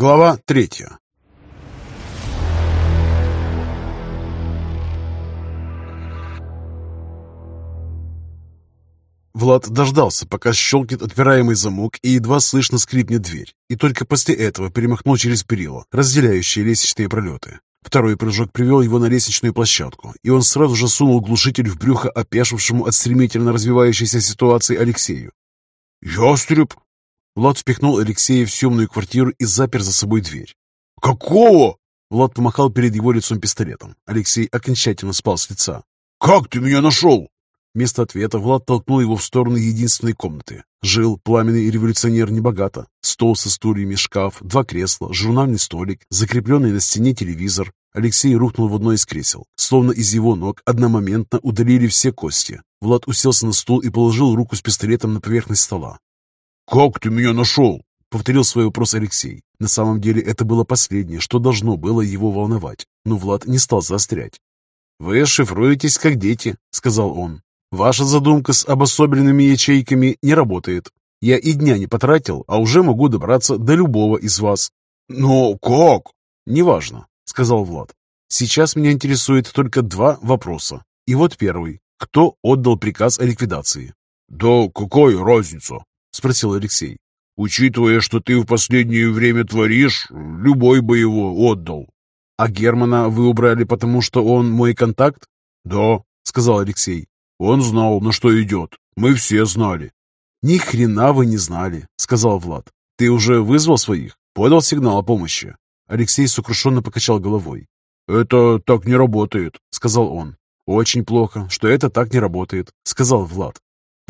Глава третья. Влад дождался, пока щелкнет отпираемый замок и едва слышно скрипнет дверь, и только после этого перемахнул через перила, разделяющие лестничные пролеты. Второй прыжок привел его на лестничную площадку, и он сразу же сунул глушитель в брюхо опешившему от стремительно развивающейся ситуации Алексею. «Ястреб!» Влад впихнул Алексея в темную квартиру и запер за собой дверь. «Какого?» Влад помахал перед его лицом пистолетом. Алексей окончательно спал с лица. «Как ты меня нашел?» Вместо ответа Влад толкнул его в сторону единственной комнаты. Жил пламенный революционер небогато. Стол со стульями, шкаф, два кресла, журнальный столик, закрепленный на стене телевизор. Алексей рухнул в одно из кресел. Словно из его ног одномоментно удалили все кости. Влад уселся на стул и положил руку с пистолетом на поверхность стола. «Как ты меня нашел?» — повторил свой вопрос Алексей. На самом деле это было последнее, что должно было его волновать. Но Влад не стал заострять. «Вы шифруетесь как дети», — сказал он. Ваша задумка с обособленными ячейками не работает. Я и дня не потратил, а уже могу добраться до любого из вас. Но как? Неважно, сказал Влад. Сейчас меня интересует только два вопроса. И вот первый. Кто отдал приказ о ликвидации? Да какая разница? Спросил Алексей. Учитывая, что ты в последнее время творишь, любой бы его отдал. А Германа вы убрали, потому что он мой контакт? Да, сказал Алексей. Он знал, на что идет. Мы все знали. Ни хрена вы не знали, сказал Влад. Ты уже вызвал своих? Подал сигнал о помощи? Алексей сокрушенно покачал головой. «Это так не работает», — сказал он. «Очень плохо, что это так не работает», — сказал Влад.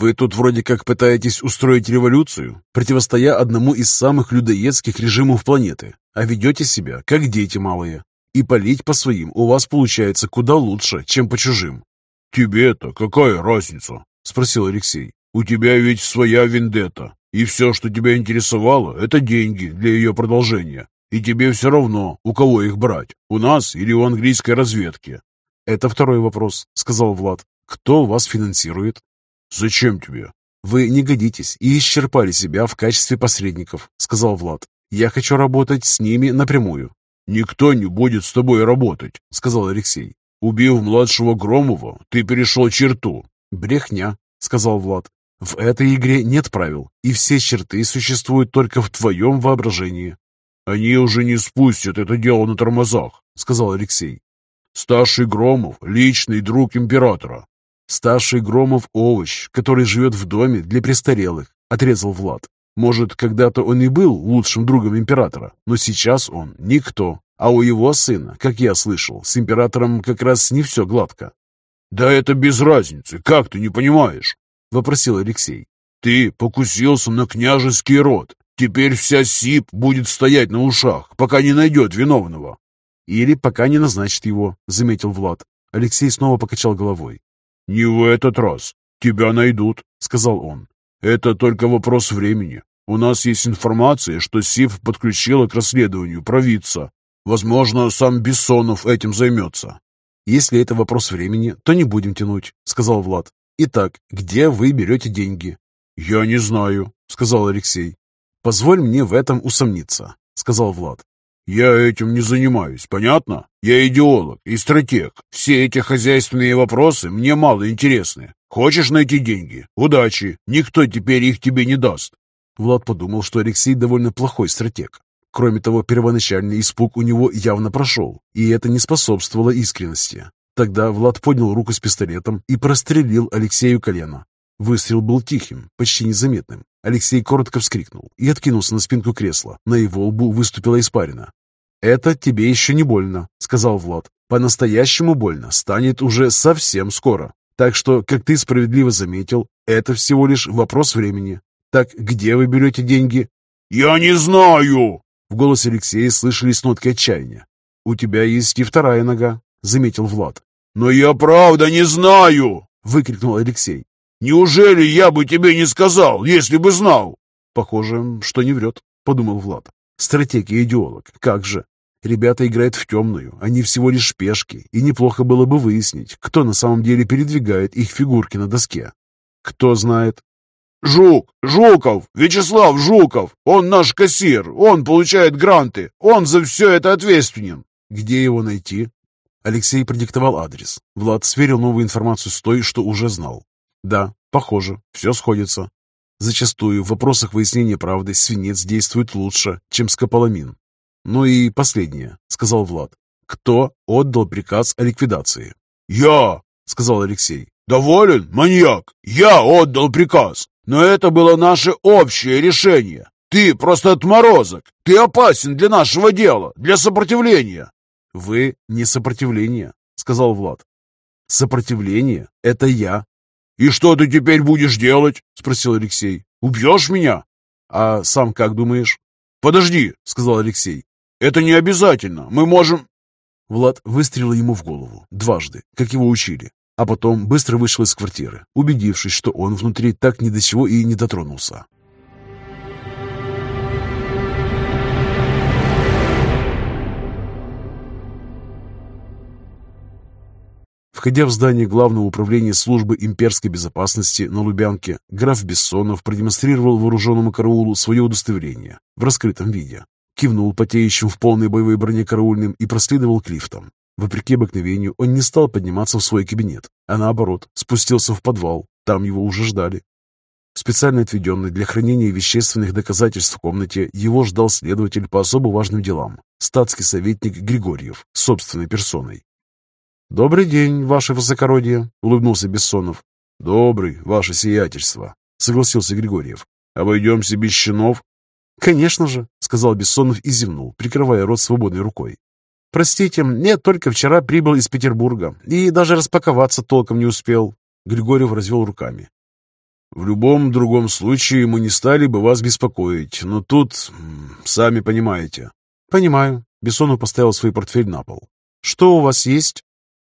«Вы тут вроде как пытаетесь устроить революцию, противостоя одному из самых людоедских режимов планеты, а ведете себя, как дети малые. И палить по своим у вас получается куда лучше, чем по чужим. «Тебе-то какая разница?» — спросил Алексей. «У тебя ведь своя вендетта, и все, что тебя интересовало, это деньги для ее продолжения. И тебе все равно, у кого их брать, у нас или у английской разведки». «Это второй вопрос», — сказал Влад. «Кто вас финансирует?» «Зачем тебе?» «Вы не годитесь и исчерпали себя в качестве посредников», — сказал Влад. «Я хочу работать с ними напрямую». «Никто не будет с тобой работать», — сказал Алексей. Убив младшего Громова, ты перешел черту. Брехня, сказал Влад. В этой игре нет правил, и все черты существуют только в твоем воображении. Они уже не спустят это дело на тормозах, сказал Алексей. Старший Громов — личный друг императора. Старший Громов — овощ, который живет в доме для престарелых, отрезал Влад. Может, когда-то он и был лучшим другом императора, но сейчас он никто. А у его сына, как я слышал, с императором как раз не все гладко. «Да это без разницы, как ты не понимаешь?» — вопросил Алексей. «Ты покусился на княжеский род. Теперь вся СИП будет стоять на ушах, пока не найдет виновного». «Или пока не назначит его», — заметил Влад. Алексей снова покачал головой. «Не в этот раз. Тебя найдут», — сказал он. «Это только вопрос времени. У нас есть информация, что СИФ подключила к расследованию провидца, Возможно, сам Бессонов этим займется. Если это вопрос времени, то не будем тянуть, сказал Влад. Итак, где вы берете деньги? Я не знаю, сказал Алексей. Позволь мне в этом усомниться, сказал Влад. Я этим не занимаюсь, понятно? Я идеолог и стратег. Все эти хозяйственные вопросы мне мало интересны. Хочешь найти деньги? Удачи. Никто теперь их тебе не даст. Влад подумал, что Алексей довольно плохой стратег. Кроме того, первоначальный испуг у него явно прошел, и это не способствовало искренности. Тогда Влад поднял руку с пистолетом и прострелил Алексею колено. Выстрел был тихим, почти незаметным. Алексей коротко вскрикнул и откинулся на спинку кресла. На его лбу выступила испарина. «Это тебе еще не больно», — сказал Влад. «По-настоящему больно станет уже совсем скоро. Так что, как ты справедливо заметил, это всего лишь вопрос времени. Так где вы берете деньги?» «Я не знаю!» В голосе Алексея слышались нотки отчаяния. «У тебя есть и вторая нога», — заметил Влад. «Но я правда не знаю!» — выкрикнул Алексей. «Неужели я бы тебе не сказал, если бы знал?» «Похоже, что не врет», — подумал Влад. «Стратег и идеолог, как же? Ребята играют в темную, они всего лишь пешки, и неплохо было бы выяснить, кто на самом деле передвигает их фигурки на доске. Кто знает?» «Жук! Жуков! Вячеслав Жуков! Он наш кассир! Он получает гранты! Он за все это ответственен!» «Где его найти?» Алексей продиктовал адрес. Влад сверил новую информацию с той, что уже знал. «Да, похоже, все сходится. Зачастую в вопросах выяснения правды свинец действует лучше, чем скополамин. «Ну и последнее», — сказал Влад. «Кто отдал приказ о ликвидации?» «Я!» — сказал Алексей. «Доволен, маньяк? Я отдал приказ, но это было наше общее решение. Ты просто отморозок. Ты опасен для нашего дела, для сопротивления». «Вы не сопротивление», — сказал Влад. «Сопротивление — это я, «И что ты теперь будешь делать?» — спросил Алексей. «Убьешь меня?» «А сам как думаешь?» «Подожди», — сказал Алексей. «Это не обязательно. Мы можем...» Влад выстрелил ему в голову дважды, как его учили, а потом быстро вышел из квартиры, убедившись, что он внутри так ни до чего и не дотронулся. Входя в здание Главного управления службы имперской безопасности на Лубянке, граф Бессонов продемонстрировал вооруженному караулу свое удостоверение в раскрытом виде, кивнул потеющим в полной боевой броне караульным и проследовал к лифтам. Вопреки обыкновению, он не стал подниматься в свой кабинет, а наоборот, спустился в подвал, там его уже ждали. Специально отведенный для хранения вещественных доказательств в комнате, его ждал следователь по особо важным делам, статский советник Григорьев, собственной персоной. «Добрый день, ваше высокородие», — улыбнулся Бессонов. «Добрый, ваше сиятельство», — согласился Григорьев. «Обойдемся без щенов?» «Конечно же», — сказал Бессонов и зевнул, прикрывая рот свободной рукой. «Простите, я только вчера прибыл из Петербурга и даже распаковаться толком не успел». Григорьев развел руками. «В любом другом случае мы не стали бы вас беспокоить, но тут, сами понимаете». «Понимаю». Бессонов поставил свой портфель на пол. «Что у вас есть?»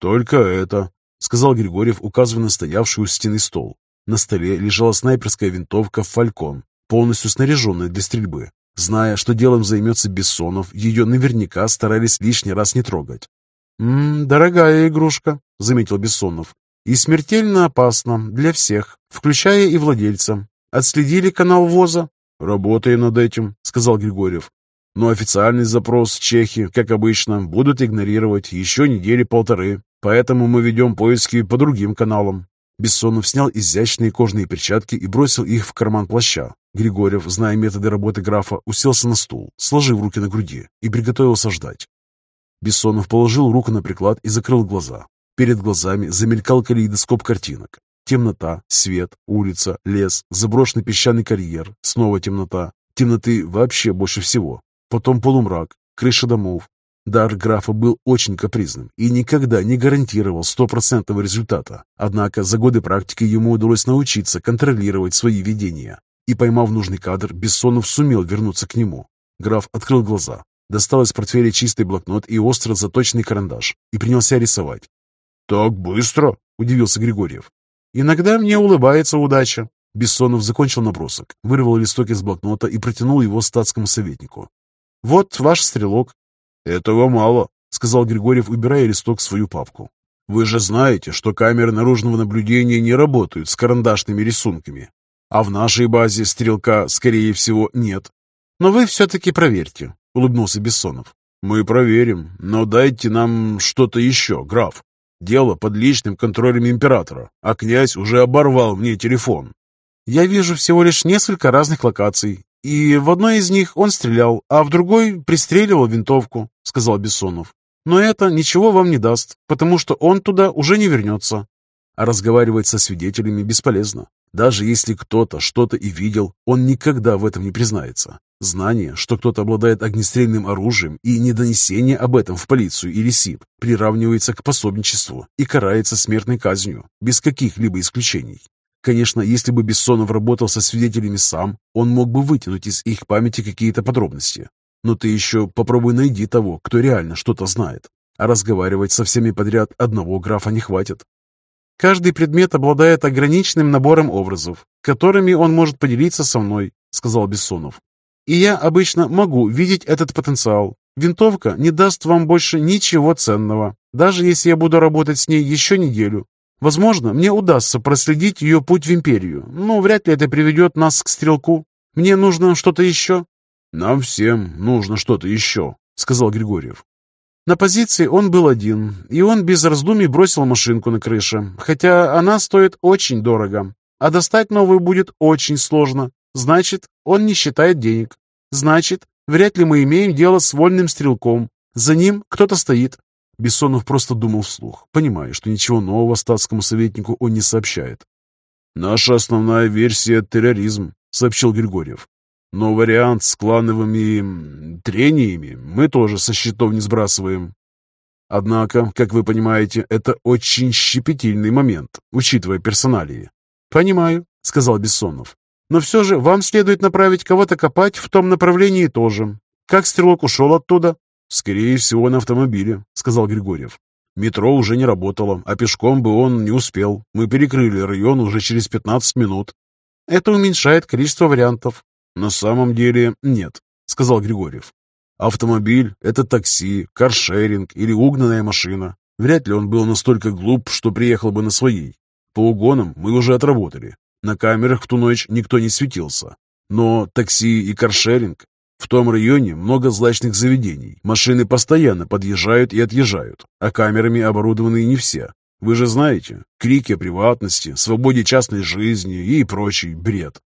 «Только это», — сказал Григорьев, указывая на стоявший у стены стол. На столе лежала снайперская винтовка «Фалькон», полностью снаряженная для стрельбы. Зная, что делом займется Бессонов, ее наверняка старались лишний раз не трогать. «М -м, «Дорогая игрушка», — заметил Бессонов. «И смертельно опасно для всех, включая и владельца. Отследили канал ВОЗа?» «Работаем над этим», — сказал Григорьев. «Но официальный запрос чехи, как обычно, будут игнорировать еще недели полторы. Поэтому мы ведем поиски по другим каналам». Бессонов снял изящные кожаные перчатки и бросил их в карман плаща. Григорьев, зная методы работы графа, уселся на стул, сложив руки на груди и приготовился ждать. Бессонов положил руку на приклад и закрыл глаза. Перед глазами замелькал калейдоскоп картинок. Темнота, свет, улица, лес, заброшенный песчаный карьер, снова темнота. Темноты вообще больше всего. Потом полумрак, крыша домов, Дар графа был очень капризным и никогда не гарантировал стопроцентного результата. Однако за годы практики ему удалось научиться контролировать свои видения. И поймав нужный кадр, Бессонов сумел вернуться к нему. Граф открыл глаза, достал из портфеля чистый блокнот и остро заточенный карандаш и принялся рисовать. «Так быстро?» – удивился Григорьев. «Иногда мне улыбается удача». Бессонов закончил набросок, вырвал листок из блокнота и протянул его статскому советнику. «Вот ваш стрелок. «Этого мало», — сказал Григорьев, убирая листок в свою папку. «Вы же знаете, что камеры наружного наблюдения не работают с карандашными рисунками, а в нашей базе стрелка, скорее всего, нет». «Но вы все-таки проверьте», — улыбнулся Бессонов. «Мы проверим, но дайте нам что-то еще, граф. Дело под личным контролем императора, а князь уже оборвал мне телефон». «Я вижу всего лишь несколько разных локаций, и в одной из них он стрелял, а в другой пристреливал винтовку», — сказал Бессонов. «Но это ничего вам не даст, потому что он туда уже не вернется». А разговаривать со свидетелями бесполезно. Даже если кто-то что-то и видел, он никогда в этом не признается. Знание, что кто-то обладает огнестрельным оружием и недонесение об этом в полицию или СИП приравнивается к пособничеству и карается смертной казнью, без каких-либо исключений. Конечно, если бы Бессонов работал со свидетелями сам, он мог бы вытянуть из их памяти какие-то подробности. Но ты еще попробуй найди того, кто реально что-то знает. А разговаривать со всеми подряд одного графа не хватит. «Каждый предмет обладает ограниченным набором образов, которыми он может поделиться со мной», — сказал Бессонов. «И я обычно могу видеть этот потенциал. Винтовка не даст вам больше ничего ценного, даже если я буду работать с ней еще неделю. Возможно, мне удастся проследить ее путь в Империю, но вряд ли это приведет нас к стрелку. Мне нужно что-то еще?» «Нам всем нужно что-то еще», — сказал Григорьев. На позиции он был один, и он без раздумий бросил машинку на крыше, хотя она стоит очень дорого, а достать новую будет очень сложно. Значит, он не считает денег. Значит, вряд ли мы имеем дело с вольным стрелком. За ним кто-то стоит. Бессонов просто думал вслух, понимая, что ничего нового статскому советнику он не сообщает. «Наша основная версия — терроризм», — сообщил Григорьев. «Но вариант с клановыми трениями мы тоже со счетов не сбрасываем. Однако, как вы понимаете, это очень щепетильный момент, учитывая персоналии». «Понимаю», — сказал Бессонов. «Но все же вам следует направить кого-то копать в том направлении тоже. Как стрелок ушел оттуда?» «Скорее всего, на автомобиле», — сказал Григорьев. «Метро уже не работало, а пешком бы он не успел. Мы перекрыли район уже через 15 минут». «Это уменьшает количество вариантов». «На самом деле нет», — сказал Григорьев. «Автомобиль — это такси, каршеринг или угнанная машина. Вряд ли он был настолько глуп, что приехал бы на своей. По угонам мы уже отработали. На камерах в ту ночь никто не светился. Но такси и каршеринг в том районе много злачных заведений. Машины постоянно подъезжают и отъезжают, а камерами оборудованы не все. Вы же знаете, крики о приватности, свободе частной жизни и прочий бред.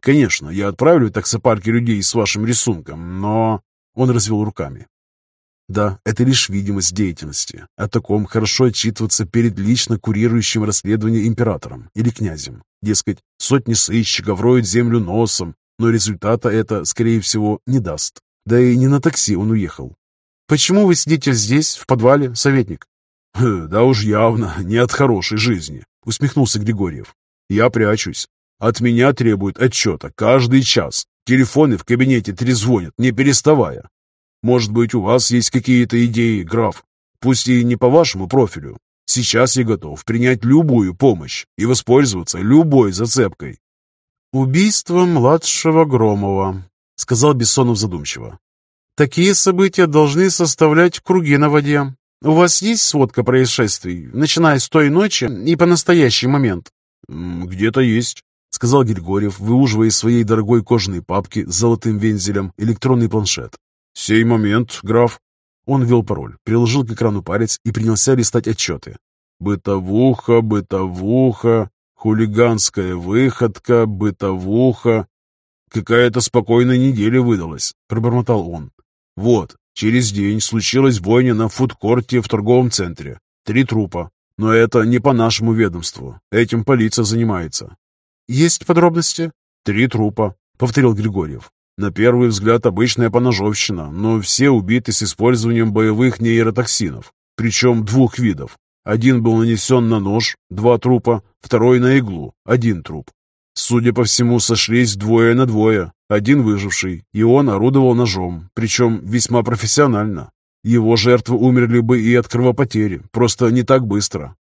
Конечно, я отправлю таксопарки людей с вашим рисунком, но...» Он развел руками. Да, это лишь видимость деятельности. О таком хорошо отчитываться перед лично курирующим расследование императором или князем. Дескать, сотни сыщиков роют землю носом, но результата это, скорее всего, не даст. Да и не на такси он уехал. «Почему вы сидите здесь, в подвале, советник?» «Да уж явно не от хорошей жизни», — усмехнулся Григорьев. «Я прячусь. От меня требуют отчета каждый час. Телефоны в кабинете трезвонят, не переставая. Может быть, у вас есть какие-то идеи, граф? Пусть и не по вашему профилю. Сейчас я готов принять любую помощь и воспользоваться любой зацепкой. «Убийство младшего Громова», — сказал Бессонов задумчиво. «Такие события должны составлять круги на воде. У вас есть сводка происшествий, начиная с той ночи и по настоящий момент?» «Где-то есть», — сказал Григорьев, выуживая из своей дорогой кожаной папки с золотым вензелем электронный планшет. «Сей момент, граф». Он ввел пароль, приложил к экрану палец и принялся листать отчеты. «Бытовуха, бытовуха, Хулиганская выходка, бытовуха. Какая-то спокойная неделя выдалась, пробормотал он. Вот, через день случилась бойня на фудкорте в торговом центре. Три трупа. Но это не по нашему ведомству. Этим полиция занимается. Есть подробности? Три трупа, повторил Григорьев. На первый взгляд обычная поножовщина, но все убиты с использованием боевых нейротоксинов, причем двух видов. Один был нанесен на нож, два трупа, второй на иглу, один труп. Судя по всему, сошлись двое на двое, один выживший, и он орудовал ножом, причем весьма профессионально. Его жертвы умерли бы и от кровопотери, просто не так быстро.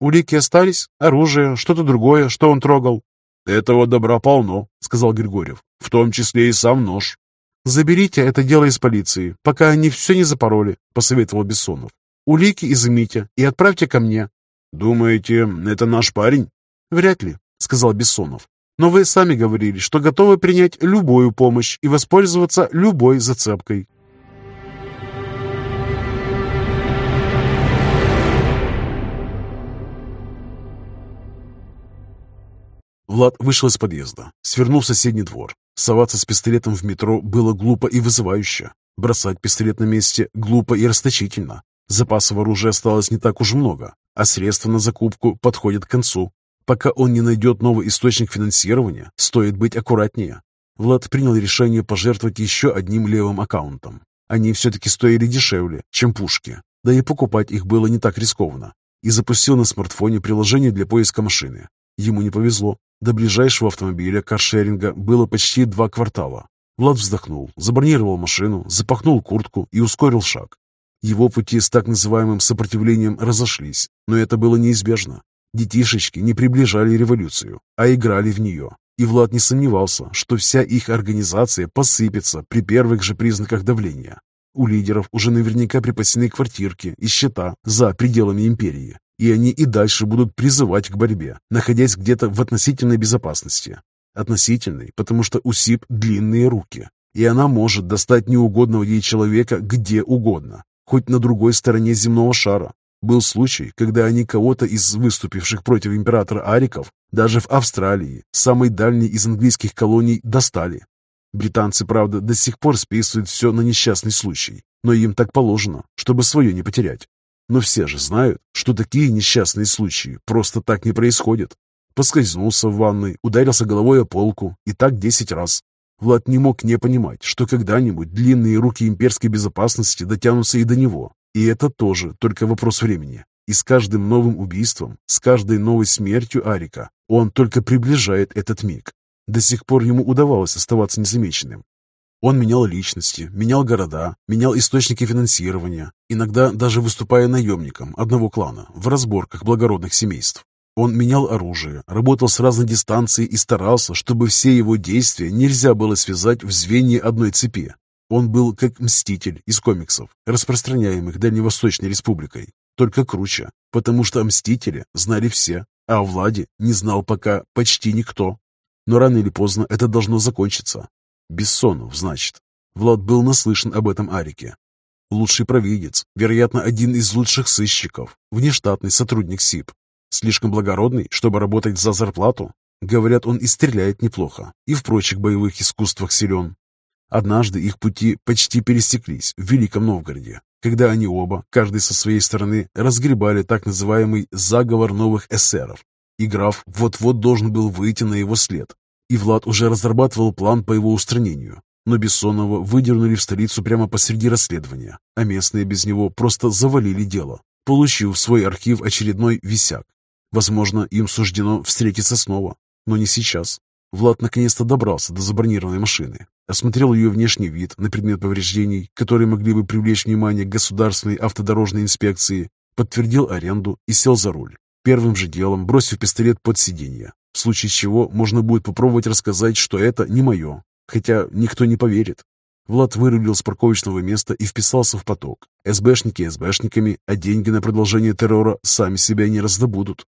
«Улики остались? Оружие? Что-то другое, что он трогал?» «Этого добра полно», — сказал Григорьев, «в том числе и сам нож». «Заберите это дело из полиции, пока они все не запороли», — посоветовал Бессонов. Улики изымите и отправьте ко мне». «Думаете, это наш парень?» «Вряд ли», — сказал Бессонов. «Но вы сами говорили, что готовы принять любую помощь и воспользоваться любой зацепкой». Влад вышел из подъезда, свернул в соседний двор. Соваться с пистолетом в метро было глупо и вызывающе. Бросать пистолет на месте глупо и расточительно. Запасов оружия осталось не так уж много, а средства на закупку подходят к концу. Пока он не найдет новый источник финансирования, стоит быть аккуратнее. Влад принял решение пожертвовать еще одним левым аккаунтом. Они все-таки стоили дешевле, чем пушки, да и покупать их было не так рискованно. И запустил на смартфоне приложение для поиска машины. Ему не повезло. До ближайшего автомобиля каршеринга было почти два квартала. Влад вздохнул, забронировал машину, запахнул куртку и ускорил шаг. Его пути с так называемым сопротивлением разошлись, но это было неизбежно. Детишечки не приближали революцию, а играли в нее. И Влад не сомневался, что вся их организация посыпется при первых же признаках давления. У лидеров уже наверняка припасены квартирки и счета за пределами империи. и они и дальше будут призывать к борьбе, находясь где-то в относительной безопасности. Относительной, потому что у СИП длинные руки, и она может достать неугодного ей человека где угодно, хоть на другой стороне земного шара. Был случай, когда они кого-то из выступивших против императора Ариков даже в Австралии, самой дальней из английских колоний, достали. Британцы, правда, до сих пор списывают все на несчастный случай, но им так положено, чтобы свое не потерять. Но все же знают, что такие несчастные случаи просто так не происходят. Поскользнулся в ванной, ударился головой о полку, и так десять раз. Влад не мог не понимать, что когда-нибудь длинные руки имперской безопасности дотянутся и до него. И это тоже только вопрос времени. И с каждым новым убийством, с каждой новой смертью Арика, он только приближает этот миг. До сих пор ему удавалось оставаться незамеченным. Он менял личности, менял города, менял источники финансирования, иногда даже выступая наемником одного клана в разборках благородных семейств. Он менял оружие, работал с разной дистанции и старался, чтобы все его действия нельзя было связать в звенья одной цепи. Он был как Мститель из комиксов, распространяемых Дальневосточной Республикой, только круче, потому что Мстители знали все, а о Владе не знал пока почти никто. Но рано или поздно это должно закончиться, Бессонов, значит. Влад был наслышан об этом Арике. Лучший провидец, вероятно, один из лучших сыщиков, внештатный сотрудник СИП. Слишком благородный, чтобы работать за зарплату? Говорят, он и стреляет неплохо, и в прочих боевых искусствах силен. Однажды их пути почти пересеклись в Великом Новгороде, когда они оба, каждый со своей стороны, разгребали так называемый «заговор новых эсеров». И граф вот-вот должен был выйти на его след, и Влад уже разрабатывал план по его устранению. Но Бессонова выдернули в столицу прямо посреди расследования, а местные без него просто завалили дело, получив в свой архив очередной висяк. Возможно, им суждено встретиться снова, но не сейчас. Влад наконец-то добрался до забронированной машины, осмотрел ее внешний вид на предмет повреждений, которые могли бы привлечь внимание государственной автодорожной инспекции, подтвердил аренду и сел за руль, первым же делом бросив пистолет под сиденье. В случае чего можно будет попробовать рассказать, что это не мое, хотя никто не поверит. Влад вырулил с парковочного места и вписался в поток. СБшники СБшниками, а деньги на продолжение террора сами себя не раздобудут.